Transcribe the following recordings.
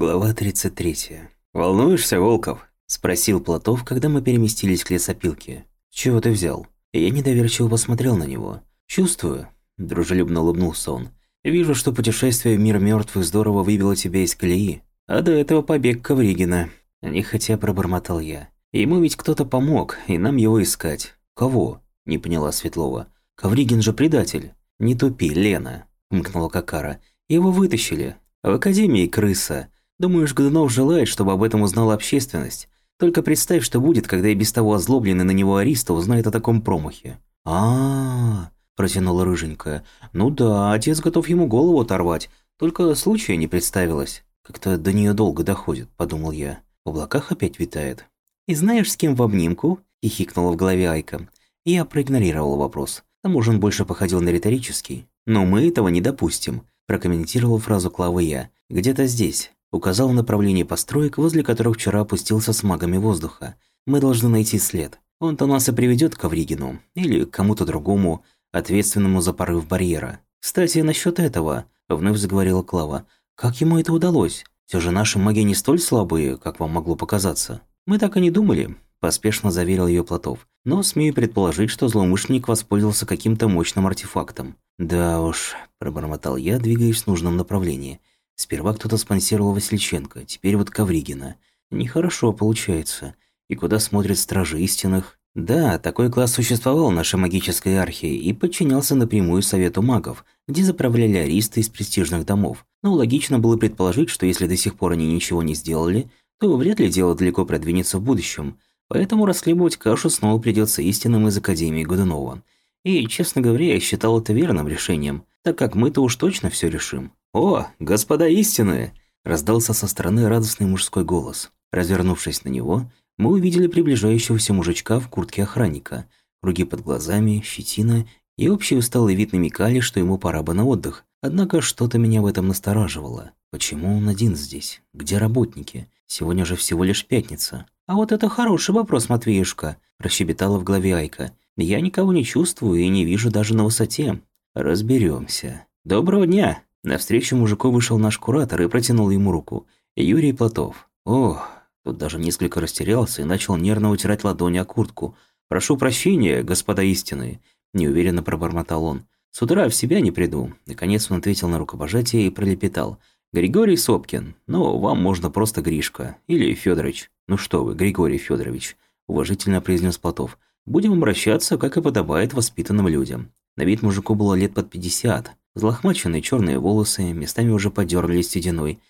Глава 33. «Волнуешься, Волков?» – спросил Платов, когда мы переместились к лесопилке. «Чего ты взял?» Я недоверчиво посмотрел на него. «Чувствую», – дружелюбно улыбнулся он. «Вижу, что путешествие в мир мертвых здорово выбило тебя из колеи. А до этого побег Ковригина». Нехотя пробормотал я. «Ему ведь кто-то помог, и нам его искать». «Кого?» – не поняла Светлова. «Ковригин же предатель». «Не тупи, Лена», – мкнула Какара. «Его вытащили. В Академии крыса. Думаешь, Годунов желает, чтобы об этом узнала общественность? Только представь, что будет, когда и без того озлобленный на него Ариста узнает о таком промахе. а, -а, -а протянула рыженькая. «Ну да, отец готов ему голову оторвать, только случая не представилось. Как-то до нее долго доходит», – подумал я. В облаках опять витает. «И знаешь, с кем в обнимку?» – хихикнула в голове Айка. Я проигнорировал вопрос. К тому же он больше походил на риторический. «Но мы этого не допустим», – прокомментировал фразу Клавы я. «Где-то здесь указал направление построек, возле которых вчера опустился с магами воздуха. Мы должны найти след. Он-то нас и приведет к Авригину, или к кому-то другому, ответственному за порыв барьера. Кстати, насчет этого, вновь заговорила Клава. Как ему это удалось? Все же наши маги не столь слабые, как вам могло показаться. Мы так и не думали, поспешно заверил ее Платов. Но смею предположить, что злоумышленник воспользовался каким-то мощным артефактом. Да уж, пробормотал я, двигаясь в нужном направлении. Сперва кто-то спонсировал Васильченко, теперь вот Ковригина. Нехорошо получается. И куда смотрят стражи истинных? Да, такой класс существовал в нашей магической архии и подчинялся напрямую совету магов, где заправляли аристы из престижных домов. Но логично было предположить, что если до сих пор они ничего не сделали, то вряд ли дело далеко продвинется в будущем. Поэтому расхлебывать кашу снова придется истинным из Академии Годунова. И, честно говоря, я считал это верным решением, так как мы-то уж точно все решим. «О, господа истинные!» – раздался со стороны радостный мужской голос. Развернувшись на него, мы увидели приближающегося мужичка в куртке охранника, круги под глазами, щетина и общий усталый вид намекали, что ему пора бы на отдых. Однако что-то меня в этом настораживало. Почему он один здесь? Где работники? Сегодня же всего лишь пятница. А вот это хороший вопрос, Матвеюшка, прощебетала в голове Айка. Я никого не чувствую и не вижу даже на высоте. Разберемся. Доброго дня! Навстречу мужику вышел наш куратор и протянул ему руку. Юрий Платов. О, тут даже несколько растерялся и начал нервно утирать ладони о куртку. «Прошу прощения, господа истины», – неуверенно пробормотал он. «С утра в себя не приду». Наконец он ответил на рукопожатие и пролепетал. «Григорий Сопкин, но вам можно просто Гришка. Или Федорович. Ну что вы, Григорий Федорович», – уважительно произнес Платов. «Будем обращаться, как и подобает воспитанным людям». На вид мужику было лет под пятьдесят. Взлохмаченные черные волосы местами уже подергались сединой.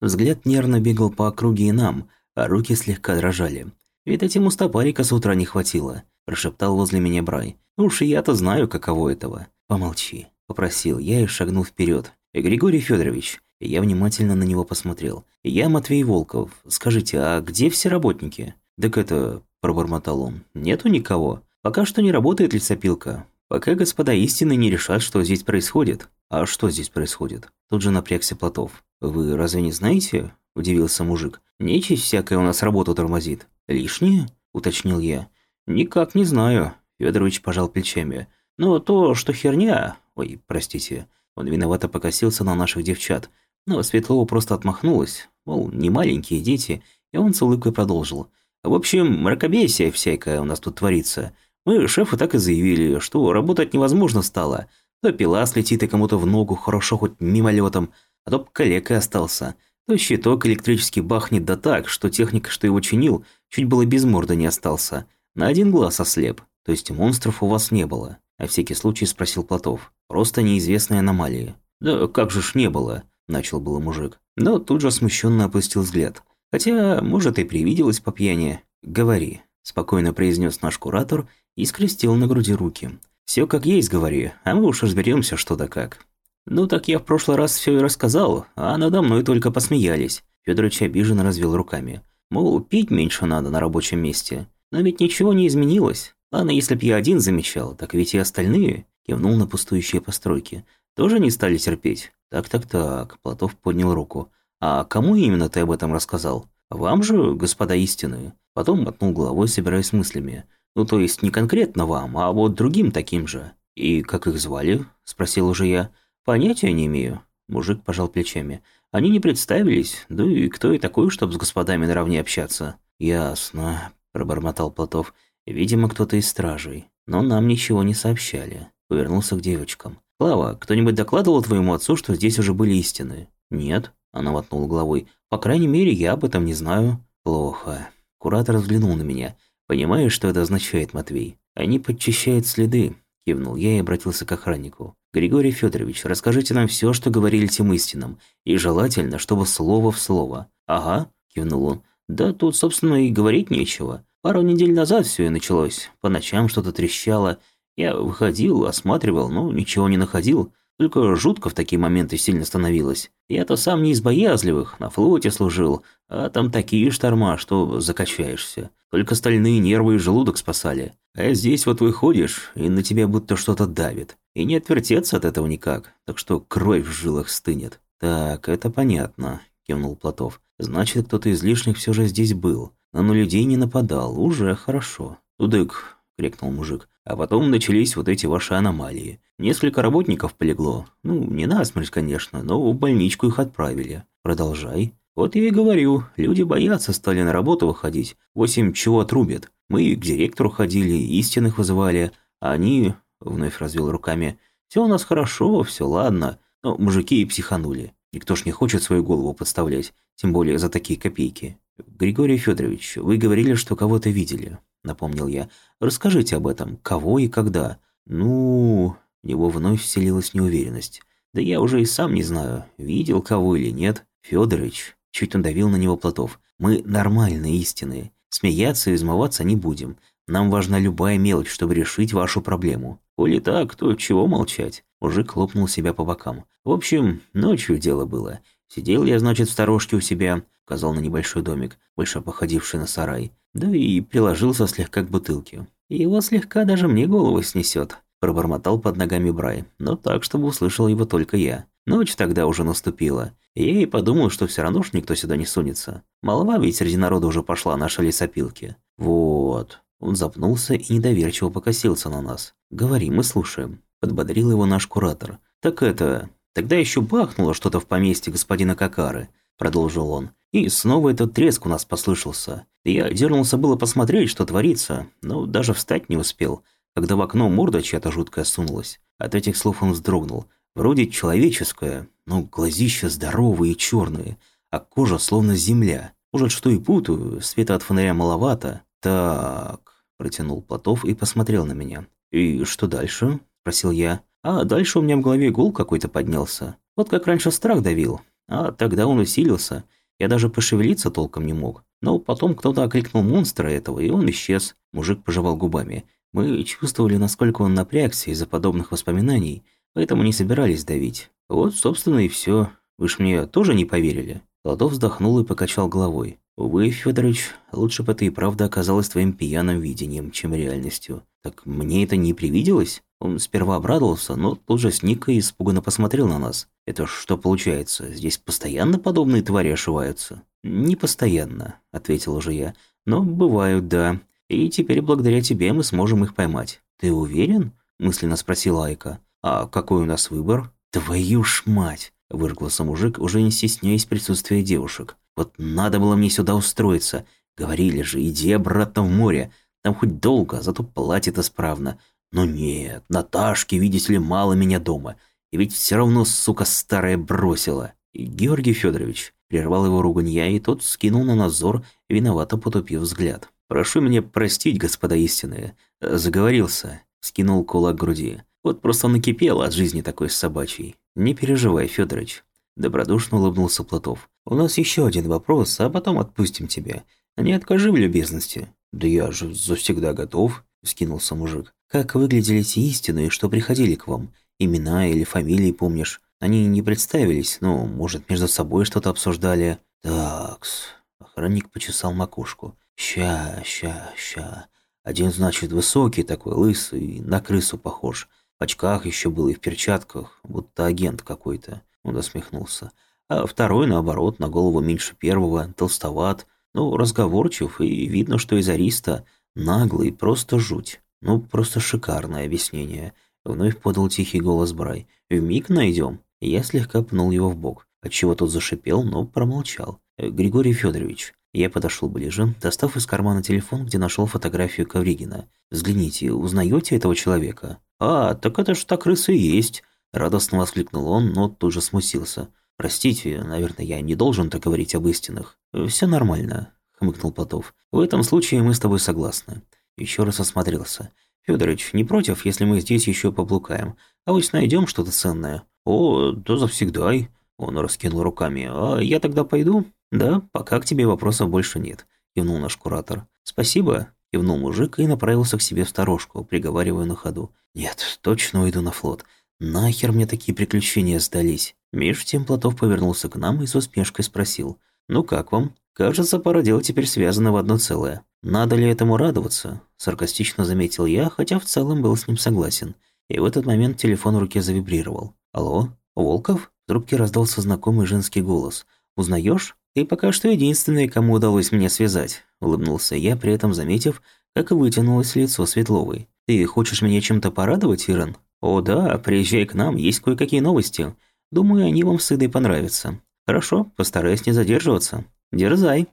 Взгляд нервно бегал по округе и нам, а руки слегка дрожали. «Ведь этим устопарика с утра не хватило», – прошептал возле меня Брай. «Уж я-то знаю, каково этого». «Помолчи», – попросил я и шагнул вперед. «Григорий Федорович, я внимательно на него посмотрел. «Я Матвей Волков. Скажите, а где все работники?» «Так это...» – пробормотал он. «Нету никого. Пока что не работает лесопилка. Пока господа истины не решат, что здесь происходит. А что здесь происходит? Тут же напрягся Платов. Вы разве не знаете? Удивился мужик. Нечисть всякая у нас работу тормозит. Лишнее? Уточнил я. Никак не знаю. Федорович пожал плечами. Но то, что херня... Ой, простите. Он виновато покосился на наших девчат. Но Светлова просто отмахнулась. Мол, не маленькие дети. И он с улыбкой продолжил. В общем, мракобесие всякое у нас тут творится. Мы шефу так и заявили, что работать невозможно стало. То пила слетит и кому-то в ногу, хорошо хоть мимолетом, а то калекой остался. То щиток электрический бахнет да так, что техник, что его чинил, чуть было без морды не остался. На один глаз ослеп. То есть монстров у вас не было. А всякий случай спросил Платов. Просто неизвестные аномалии. Да как же ж не было, начал было мужик. Но тут же смущенно опустил взгляд. Хотя, может, и привиделось по пьяни. Говори, спокойно произнес наш куратор и скрестил на груди руки. «Все как есть, говори, а мы уж разберемся, что да как». «Ну так я в прошлый раз все и рассказал, а надо мной только посмеялись». Федорович обиженно развел руками. Мол, пить меньше надо на рабочем месте. Но ведь ничего не изменилось. Ладно, если б я один замечал, так ведь и остальные, кивнул на пустующие постройки, тоже не стали терпеть. Так-так-так, Платов поднял руку. А кому именно ты об этом рассказал? Вам же, господа истинные? Потом мотнул головой, собираясь мыслями. Ну, то есть не конкретно вам, а вот другим таким же. И как их звали? Спросил уже я. Понятия не имею. Мужик пожал плечами. Они не представились, да и кто и такой, чтобы с господами наравне общаться?» «Ясно», – пробормотал Платов. «Видимо, кто-то из стражей. Но нам ничего не сообщали». Повернулся к девочкам. «Клава, кто-нибудь докладывал твоему отцу, что здесь уже были истины?» «Нет», – она мотнула головой. «По крайней мере, я об этом не знаю». «Плохо». Куратор взглянул на меня. «Понимаешь, что это означает, Матвей? Они подчищают следы», – кивнул я и обратился к охраннику. «Григорий Федорович, расскажите нам все, что говорили тем истинам, и желательно, чтобы слово в слово». «Ага», – кивнул он. «Да тут, собственно, и говорить нечего. Пару недель назад все и началось. По ночам что-то трещало. Я выходил, осматривал, но ничего не находил. Только жутко в такие моменты сильно становилось. Я-то сам не из боязливых, на флоте служил, а там такие шторма, что закачаешься. Только стальные нервы и желудок спасали. А здесь вот выходишь, и на тебя будто что-то давит. И не отвертеться от этого никак, так что кровь в жилах стынет. «Так, это понятно», – кивнул Платов. «Значит, кто-то из лишних все же здесь был, но на людей не нападал. Уже хорошо». «Удык», – крикнул мужик. А потом начались вот эти ваши аномалии. Несколько работников полегло. Ну, не насмерть, конечно, но в больничку их отправили. Продолжай. Вот я и говорю, люди боятся стали на работу выходить. Восемь чего отрубят. Мы к директору ходили, истинных вызывали. А они, вновь развел руками, все у нас хорошо, все ладно. Но мужики и психанули. Никто ж не хочет свою голову подставлять, тем более за такие копейки. Григорий Федорович, вы говорили, что кого-то видели. – напомнил я. «Расскажите об этом. Кого и когда?» «Ну...» В него вновь вселилась неуверенность. «Да я уже и сам не знаю, видел кого или нет. Федорович...» Чуть надавил на него Платов. «Мы нормальные, истинные. Смеяться и измываться не будем. Нам важна любая мелочь, чтобы решить вашу проблему. Коли так, то чего молчать?» Мужик хлопнул себя по бокам. «В общем, ночью дело было. Сидел я, значит, в сторожке у себя, указал на небольшой домик, больше походивший на сарай, да и приложился слегка к бутылке. его слегка даже мне голову снесет, пробормотал под ногами Брай, но так, чтобы услышал его только я. Ночь тогда уже наступила, и я и подумал, что все равно ж никто сюда не сунется. Молва ведь среди народа уже пошла наша лесопилки. Вот. Он запнулся и недоверчиво покосился на нас. «Говори, мы слушаем», – подбодрил его наш куратор. «Так это... Тогда еще бахнуло что-то в поместье господина Какары», – продолжил он. И снова этот треск у нас послышался. Я дернулся было посмотреть, что творится, но даже встать не успел, когда в окно морда чья-то жуткая сунулась. От этих слов он вздрогнул. Вроде человеческое, но глазища здоровые и черные, а кожа словно земля. Может, что и путаю, света от фонаря маловато. Так, протянул Платов и посмотрел на меня. «И что дальше?» – спросил я. А дальше у меня в голове гул какой-то поднялся. Вот как раньше страх давил. А тогда он усилился – я даже пошевелиться толком не мог. Но потом кто-то окликнул монстра этого, и он исчез. Мужик пожевал губами. Мы чувствовали, насколько он напрягся из-за подобных воспоминаний, поэтому не собирались давить. Вот, собственно, и все. Вы ж мне тоже не поверили?» Ладов вздохнул и покачал головой. «Увы, Федорович, лучше бы это и правда оказалось твоим пьяным видением, чем реальностью. Так мне это не привиделось?» Он сперва обрадовался, но тут же сник и испуганно посмотрел на нас. «Это что получается? Здесь постоянно подобные твари ошиваются?» «Не постоянно», — ответил уже я. «Но бывают, да. И теперь благодаря тебе мы сможем их поймать». «Ты уверен?» — мысленно спросил Айка. «А какой у нас выбор?» «Твою ж мать!» — выргался мужик, уже не стесняясь присутствия девушек. «Вот надо было мне сюда устроиться. Говорили же, иди обратно в море. Там хоть долго, зато платит исправно. Но нет, Наташке, видите ли, мало меня дома. И ведь все равно, сука, старая бросила. И Георгий Федорович прервал его ругань я, и тот скинул на назор, виновато потупив взгляд. «Прошу меня простить, господа истинные. Заговорился», — скинул кулак к груди. «Вот просто накипел от жизни такой собачьей. Не переживай, Федорович». Добродушно улыбнулся Платов. «У нас еще один вопрос, а потом отпустим тебя. Не откажи в любезности». «Да я же завсегда готов», — скинулся мужик. Как выглядели те истинные, что приходили к вам? Имена или фамилии помнишь? Они не представились, но, может, между собой что-то обсуждали. Такс. Охранник почесал макушку. Ща, ща, ща. Один, значит, высокий такой, лысый, на крысу похож. В очках еще был и в перчатках, будто агент какой-то. Он усмехнулся. А второй, наоборот, на голову меньше первого, толстоват, ну, разговорчив, и видно, что из Ариста наглый, просто жуть. «Ну, просто шикарное объяснение», — вновь подал тихий голос Брай. «Вмиг найдем». Я слегка пнул его в бок. отчего тот зашипел, но промолчал. «Григорий Федорович, я подошел ближе, достав из кармана телефон, где нашел фотографию Ковригина. «Взгляните, узнаете этого человека?» «А, так это ж так крыса и есть!» Радостно воскликнул он, но тут же смутился. «Простите, наверное, я не должен так говорить об истинах». «Все нормально», — хмыкнул Платов. «В этом случае мы с тобой согласны». Еще раз осмотрелся. «Федорович, не против, если мы здесь еще поблукаем? А вот найдем что-то ценное?» «О, да завсегдай», — он раскинул руками. «А я тогда пойду?» «Да, пока к тебе вопросов больше нет», – кивнул наш куратор. «Спасибо», – кивнул мужик и направился к себе в сторожку, приговаривая на ходу. «Нет, точно уйду на флот. Нахер мне такие приключения сдались?» Меж тем Платов повернулся к нам и с усмешкой спросил. «Ну как вам? Кажется, пара дел теперь связаны в одно целое. Надо ли этому радоваться?» Саркастично заметил я, хотя в целом был с ним согласен. И в этот момент телефон в руке завибрировал. «Алло? Волков?» В трубке раздался знакомый женский голос. «Узнаешь?» «Ты пока что единственный, кому удалось меня связать», – улыбнулся я, при этом заметив, как вытянулось лицо Светловой. «Ты хочешь меня чем-то порадовать, Ирен?» «О да, приезжай к нам, есть кое-какие новости. Думаю, они вам с Идой понравятся». «Хорошо, постараюсь не задерживаться. Дерзай».